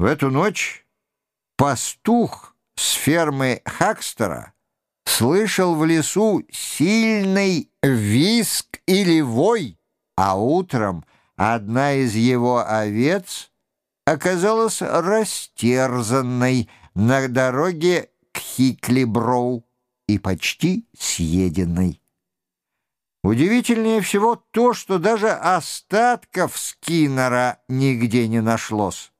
В эту ночь пастух с фермы Хакстера слышал в лесу сильный виск или вой, а утром одна из его овец оказалась растерзанной на дороге к Хиклиброу и почти съеденной. Удивительнее всего то, что даже остатков Скиннера нигде не нашлось.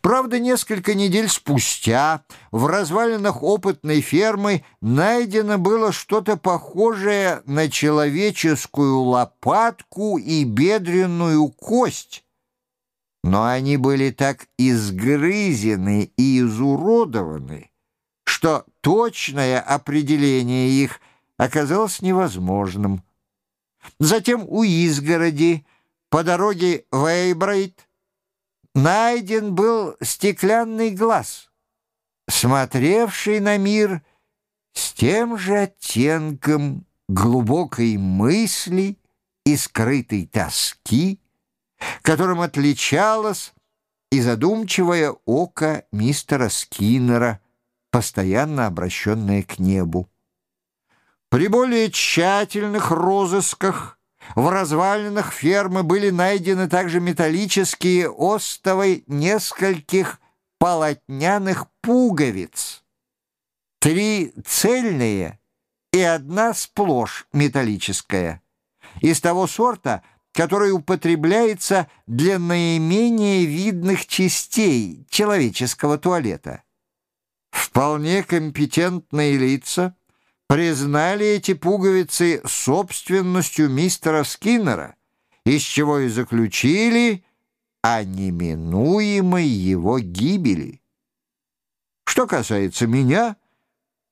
Правда, несколько недель спустя в развалинах опытной фермы найдено было что-то похожее на человеческую лопатку и бедренную кость. Но они были так изгрызены и изуродованы, что точное определение их оказалось невозможным. Затем у изгороди по дороге в Эйбрейт найден был стеклянный глаз, смотревший на мир с тем же оттенком глубокой мысли и скрытой тоски, которым отличалось и задумчивое око мистера Скиннера, постоянно обращенное к небу. При более тщательных розысках в развалинах фермы были найдены также металлические остовы нескольких полотняных пуговиц. Три цельные и одна сплошь металлическая. Из того сорта, который употребляется для наименее видных частей человеческого туалета. Вполне компетентные лица — признали эти пуговицы собственностью мистера Скиннера, из чего и заключили о неминуемой его гибели. Что касается меня,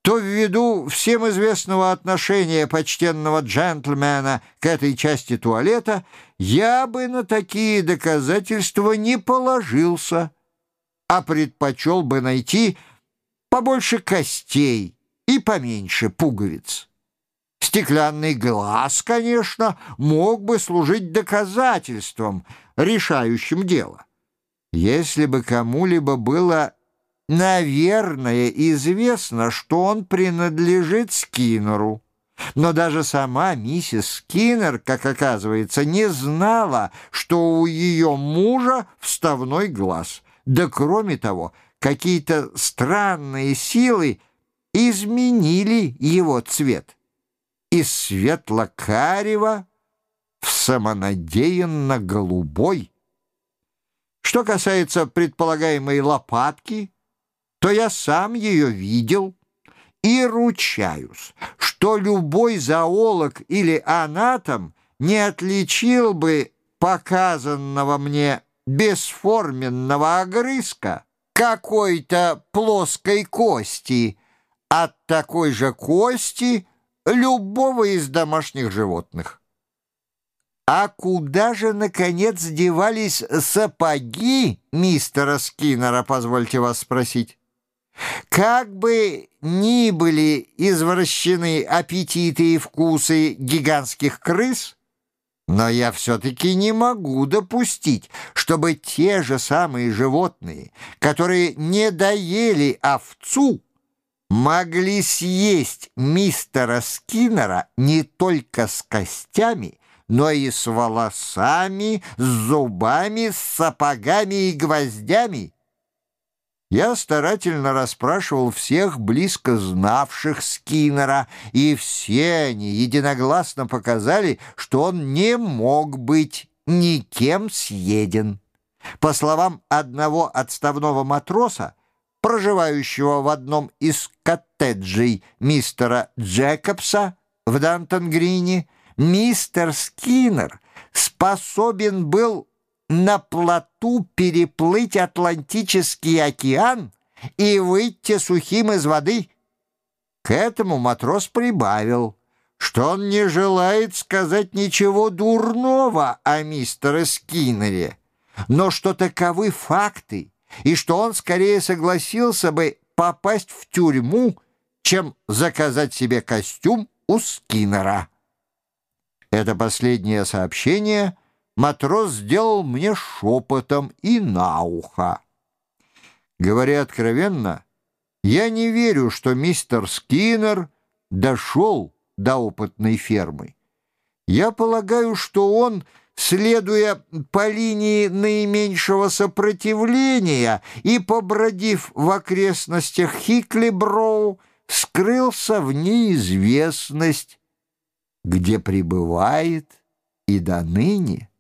то ввиду всем известного отношения почтенного джентльмена к этой части туалета я бы на такие доказательства не положился, а предпочел бы найти побольше костей, и поменьше пуговиц. Стеклянный глаз, конечно, мог бы служить доказательством, решающим дело. Если бы кому-либо было, наверное, известно, что он принадлежит Скиннеру, но даже сама миссис Скиннер, как оказывается, не знала, что у ее мужа вставной глаз. Да кроме того, какие-то странные силы изменили его цвет из светло-карего в самонадеянно-голубой. Что касается предполагаемой лопатки, то я сам ее видел и ручаюсь, что любой зоолог или анатом не отличил бы показанного мне бесформенного огрызка какой-то плоской кости — от такой же кости любого из домашних животных. А куда же, наконец, девались сапоги мистера Скиннера, позвольте вас спросить? Как бы ни были извращены аппетиты и вкусы гигантских крыс, но я все-таки не могу допустить, чтобы те же самые животные, которые не доели овцу, могли съесть мистера Скиннера не только с костями, но и с волосами, с зубами, с сапогами и гвоздями. Я старательно расспрашивал всех близко знавших Скиннера, и все они единогласно показали, что он не мог быть никем съеден. По словам одного отставного матроса, проживающего в одном из коттеджей мистера Джекобса в Дантон-Грине, мистер Скиннер способен был на плоту переплыть Атлантический океан и выйти сухим из воды. К этому матрос прибавил, что он не желает сказать ничего дурного о мистере Скиннере, но что таковы факты, и что он скорее согласился бы попасть в тюрьму, чем заказать себе костюм у Скиннера. Это последнее сообщение матрос сделал мне шепотом и на ухо. Говоря откровенно, я не верю, что мистер Скиннер дошел до опытной фермы. Я полагаю, что он, следуя по линии наименьшего сопротивления и побродив в окрестностях Хиклиброу, скрылся в неизвестность, где пребывает и до ныне.